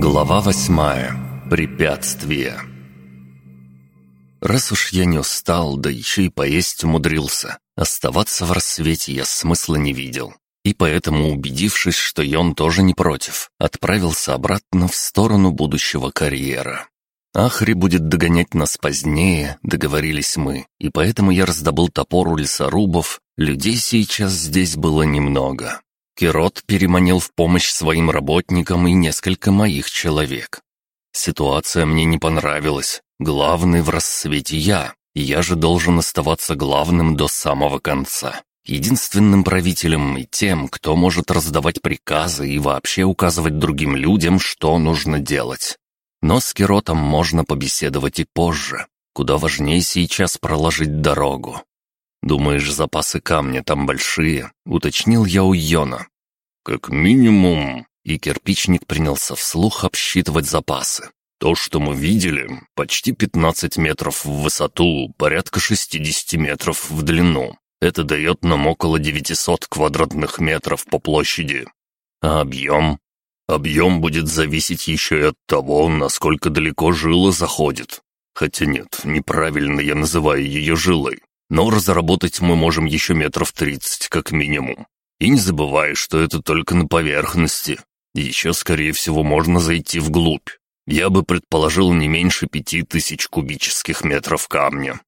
Глава восьмая. Препятствие. Раз уж я не устал, да еще и поесть умудрился, оставаться в рассвете я смысла не видел. И поэтому, убедившись, что Йон тоже не против, отправился обратно в сторону будущего карьера. Ахри будет догонять нас позднее, договорились мы, и поэтому я раздобыл топор у лесорубов, людей сейчас здесь было немного. Кирот переманил в помощь своим работникам и несколько моих человек. Ситуация мне не понравилась. Главный в рассвете я, и я же должен оставаться главным до самого конца. Единственным правителем и тем, кто может раздавать приказы и вообще указывать другим людям, что нужно делать. Но с Киротом можно побеседовать и позже. Куда важнее сейчас проложить дорогу. «Думаешь, запасы камня там большие?» — уточнил я у Йона. «Как минимум...» И кирпичник принялся вслух обсчитывать запасы. «То, что мы видели, почти 15 метров в высоту, порядка 60 метров в длину. Это дает нам около 900 квадратных метров по площади. А объем? Объем будет зависеть еще и от того, насколько далеко жила заходит. Хотя нет, неправильно я называю ее жилой. Но разработать мы можем еще метров тридцать, как минимум. И не забывай, что это только на поверхности. Еще, скорее всего, можно зайти вглубь. Я бы предположил не меньше пяти тысяч кубических метров камня.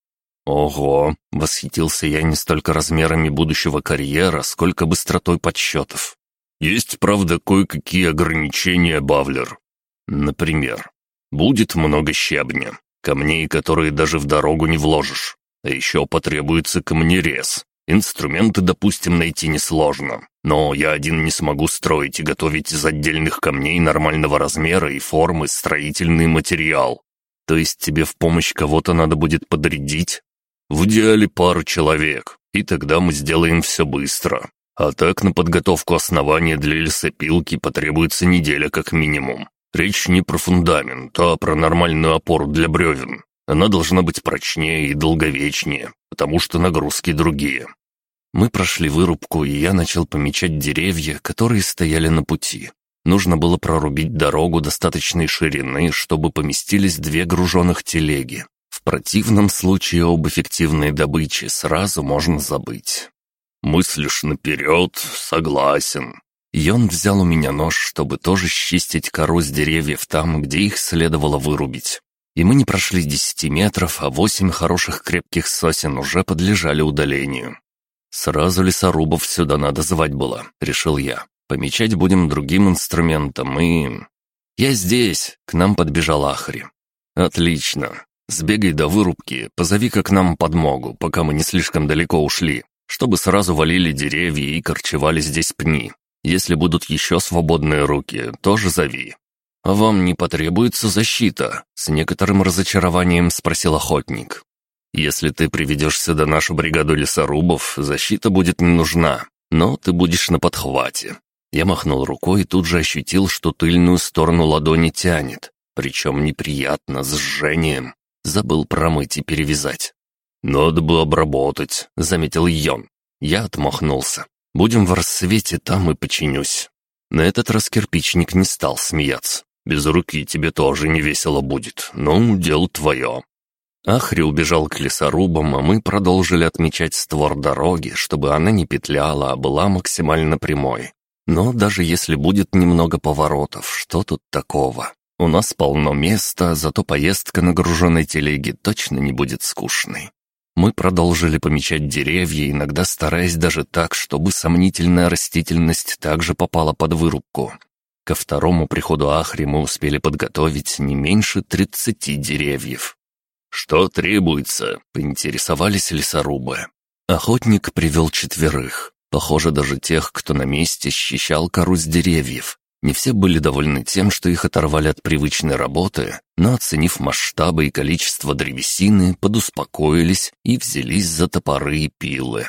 Ого, восхитился я не столько размерами будущего карьера, сколько быстротой подсчетов. Есть, правда, кое-какие ограничения, Бавлер. Например, будет много щебня, камней, которые даже в дорогу не вложишь. А еще потребуется камнерез. Инструменты, допустим, найти несложно. Но я один не смогу строить и готовить из отдельных камней нормального размера и формы строительный материал. То есть тебе в помощь кого-то надо будет подрядить? В идеале пару человек, и тогда мы сделаем все быстро. А так на подготовку основания для лесопилки потребуется неделя как минимум. Речь не про фундамент, а про нормальную опору для бревен. Она должна быть прочнее и долговечнее, потому что нагрузки другие. Мы прошли вырубку, и я начал помечать деревья, которые стояли на пути. Нужно было прорубить дорогу достаточной ширины, чтобы поместились две груженных телеги. В противном случае об эффективной добыче сразу можно забыть. «Мыслишь наперед, согласен». Йон взял у меня нож, чтобы тоже счистить кору с деревьев там, где их следовало вырубить. И мы не прошли десяти метров, а восемь хороших крепких сосен уже подлежали удалению. «Сразу лесорубов сюда надо звать было», — решил я. «Помечать будем другим инструментом и...» «Я здесь!» — к нам подбежал Ахри. «Отлично. Сбегай до вырубки, позови-ка к нам подмогу, пока мы не слишком далеко ушли, чтобы сразу валили деревья и корчевали здесь пни. Если будут еще свободные руки, тоже зови». «А вам не потребуется защита?» — с некоторым разочарованием спросил охотник. Если ты приведешь сюда нашу бригаду лесорубов, защита будет не нужна, но ты будешь на подхвате». Я махнул рукой и тут же ощутил, что тыльную сторону ладони тянет, причем неприятно, с жжением. Забыл промыть и перевязать. «Надо бы обработать», — заметил Йон. Я отмахнулся. «Будем в рассвете, там и починюсь». На этот раз кирпичник не стал смеяться. «Без руки тебе тоже не весело будет, но дело твое. Ахри убежал к лесорубам, а мы продолжили отмечать створ дороги, чтобы она не петляла, а была максимально прямой. Но даже если будет немного поворотов, что тут такого? У нас полно места, зато поездка на груженной телеге точно не будет скучной. Мы продолжили помечать деревья, иногда стараясь даже так, чтобы сомнительная растительность также попала под вырубку. Ко второму приходу Ахри мы успели подготовить не меньше тридцати деревьев. «Что требуется?» — поинтересовались лесорубы. Охотник привел четверых. Похоже, даже тех, кто на месте счищал кору с деревьев. Не все были довольны тем, что их оторвали от привычной работы, но, оценив масштабы и количество древесины, подуспокоились и взялись за топоры и пилы.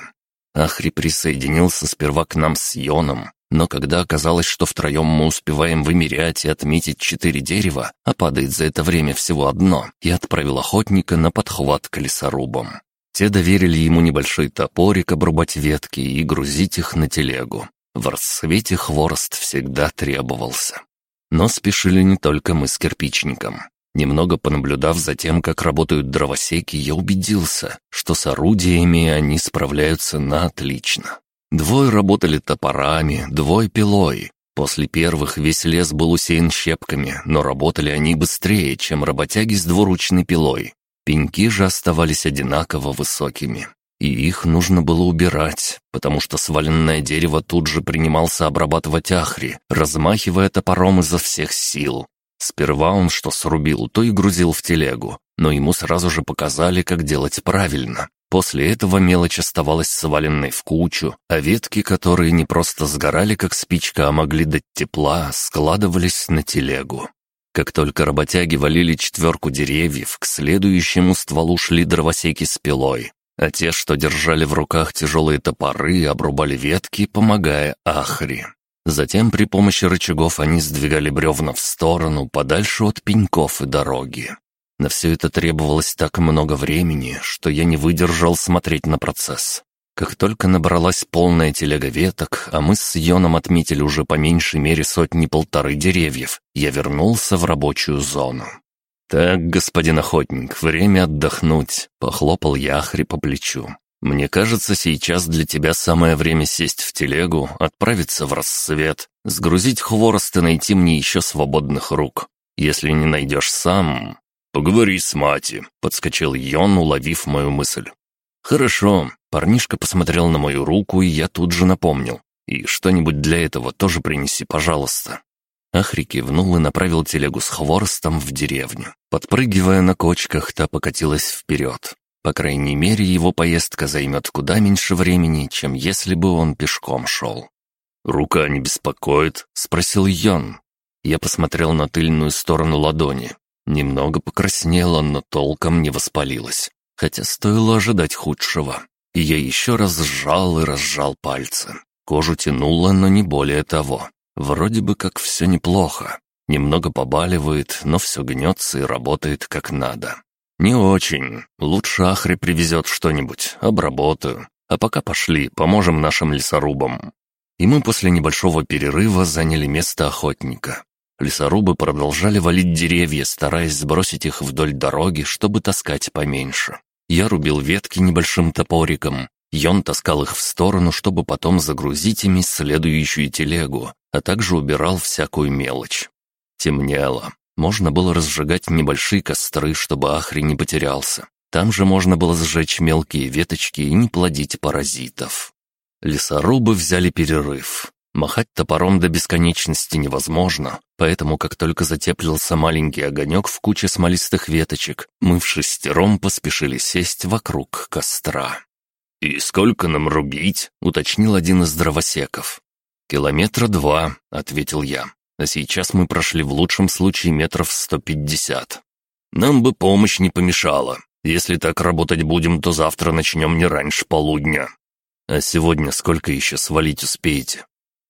Ахри присоединился сперва к нам с Йоном, но когда оказалось, что втроем мы успеваем вымерять и отметить четыре дерева, а падает за это время всего одно, я отправил охотника на подхват к лесорубам. Те доверили ему небольшой топорик обрубать ветки и грузить их на телегу. В рассвете хворост всегда требовался. Но спешили не только мы с кирпичником. Немного понаблюдав за тем, как работают дровосеки, я убедился, что с орудиями они справляются на отлично. Двое работали топорами, двое пилой. После первых весь лес был усеян щепками, но работали они быстрее, чем работяги с двуручной пилой. Пеньки же оставались одинаково высокими. И их нужно было убирать, потому что сваленное дерево тут же принимался обрабатывать Ахри, размахивая топором изо всех сил. Сперва он что срубил, то и грузил в телегу, но ему сразу же показали, как делать правильно. После этого мелочь оставалась сваленной в кучу, а ветки, которые не просто сгорали, как спичка, а могли дать тепла, складывались на телегу. Как только работяги валили четверку деревьев, к следующему стволу шли дровосеки с пилой, а те, что держали в руках тяжелые топоры, обрубали ветки, помогая Ахри. Затем при помощи рычагов они сдвигали бревна в сторону, подальше от пеньков и дороги. На все это требовалось так много времени, что я не выдержал смотреть на процесс. Как только набралась полная телега веток, а мы с Йоном отметили уже по меньшей мере сотни-полторы деревьев, я вернулся в рабочую зону. «Так, господин охотник, время отдохнуть», — похлопал я Ахри по плечу. «Мне кажется, сейчас для тебя самое время сесть в телегу, отправиться в рассвет, сгрузить хворост и найти мне еще свободных рук. Если не найдешь сам...» «Поговори с мати», — подскочил Йон, уловив мою мысль. «Хорошо». Парнишка посмотрел на мою руку, и я тут же напомнил. «И что-нибудь для этого тоже принеси, пожалуйста». Ахри кивнул и направил телегу с хворостом в деревню. Подпрыгивая на кочках, та покатилась вперед. По крайней мере, его поездка займет куда меньше времени, чем если бы он пешком шел. «Рука не беспокоит?» — спросил Йон. Я посмотрел на тыльную сторону ладони. Немного покраснела, но толком не воспалилась. Хотя стоило ожидать худшего. И я еще раз сжал и разжал пальцы. Кожу тянуло, но не более того. Вроде бы как все неплохо. Немного побаливает, но все гнется и работает как надо. «Не очень. Лучше Ахри привезет что-нибудь, обработаю. А пока пошли, поможем нашим лесорубам». И мы после небольшого перерыва заняли место охотника. Лесорубы продолжали валить деревья, стараясь сбросить их вдоль дороги, чтобы таскать поменьше. Я рубил ветки небольшим топориком. Йон таскал их в сторону, чтобы потом загрузить ими следующую телегу, а также убирал всякую мелочь. Темнело. Можно было разжигать небольшие костры, чтобы Ахри не потерялся. Там же можно было сжечь мелкие веточки и не плодить паразитов. Лесорубы взяли перерыв. Махать топором до бесконечности невозможно, поэтому как только затеплился маленький огонек в куче смолистых веточек, мы в шестером поспешили сесть вокруг костра. «И сколько нам рубить?» — уточнил один из дровосеков. «Километра два», — ответил я а сейчас мы прошли в лучшем случае метров сто пятьдесят. Нам бы помощь не помешала. Если так работать будем, то завтра начнем не раньше полудня. А сегодня сколько еще свалить успеете?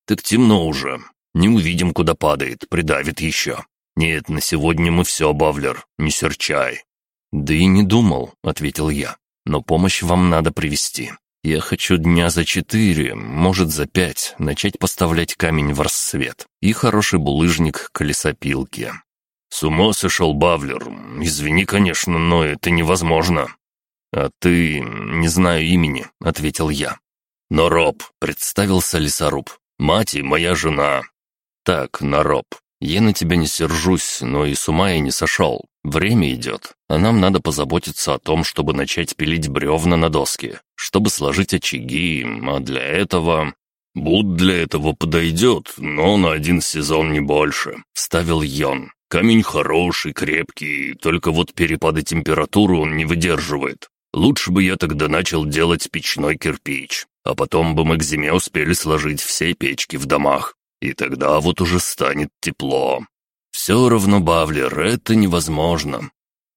Так темно уже. Не увидим, куда падает, придавит еще. Нет, на сегодня мы все, Бавлер, не серчай. Да и не думал, ответил я. Но помощь вам надо привести. Я хочу дня за четыре, может за пять, начать поставлять камень в рассвет и хороший булыжник к лесопилке. С ума сошел Бавлер. Извини, конечно, но это невозможно. А ты... не знаю имени, ответил я. Но Роб, представился лесоруб. Мать и моя жена. Так, Нароб, я на тебя не сержусь, но и с ума я не сошел. Время идет, а нам надо позаботиться о том, чтобы начать пилить бревна на доске, чтобы сложить очаги, а для этого... «Буд для этого подойдет, но на один сезон не больше», — вставил Йон. «Камень хороший, крепкий, только вот перепады температуры он не выдерживает. Лучше бы я тогда начал делать печной кирпич, а потом бы мы к зиме успели сложить все печки в домах, и тогда вот уже станет тепло. Все равно, Бавлер, это невозможно.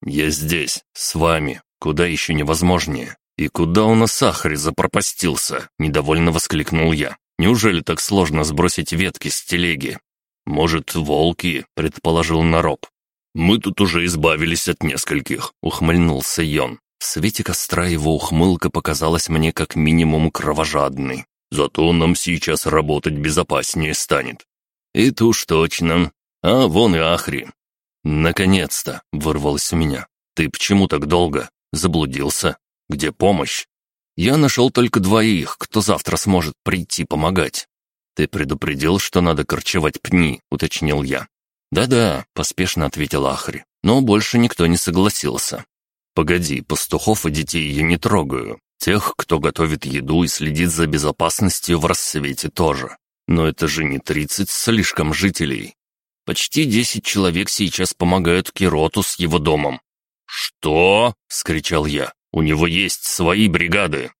Я здесь, с вами, куда еще невозможнее. И куда у нас сахар запропастился? Недовольно воскликнул я. Неужели так сложно сбросить ветки с телеги? Может, волки, предположил Нароб. Мы тут уже избавились от нескольких, ухмыльнулся Йон. Свете костра его ухмылка показалась мне как минимум кровожадной. Зато нам сейчас работать безопаснее станет. Это уж точно. А вон и Ахри. Наконец-то, вырвалось у меня. Ты почему так долго? Заблудился? Где помощь? Я нашел только двоих, кто завтра сможет прийти помогать. Ты предупредил, что надо корчевать пни, уточнил я. «Да-да», — поспешно ответил Ахри, но больше никто не согласился. «Погоди, пастухов и детей я не трогаю. Тех, кто готовит еду и следит за безопасностью в рассвете тоже. Но это же не тридцать слишком жителей. Почти десять человек сейчас помогают Кироту с его домом». «Что?» — скричал я. «У него есть свои бригады».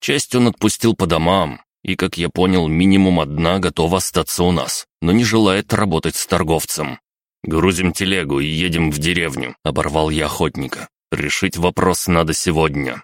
Часть он отпустил по домам, и, как я понял, минимум одна готова остаться у нас, но не желает работать с торговцем. «Грузим телегу и едем в деревню», — оборвал я охотника. «Решить вопрос надо сегодня.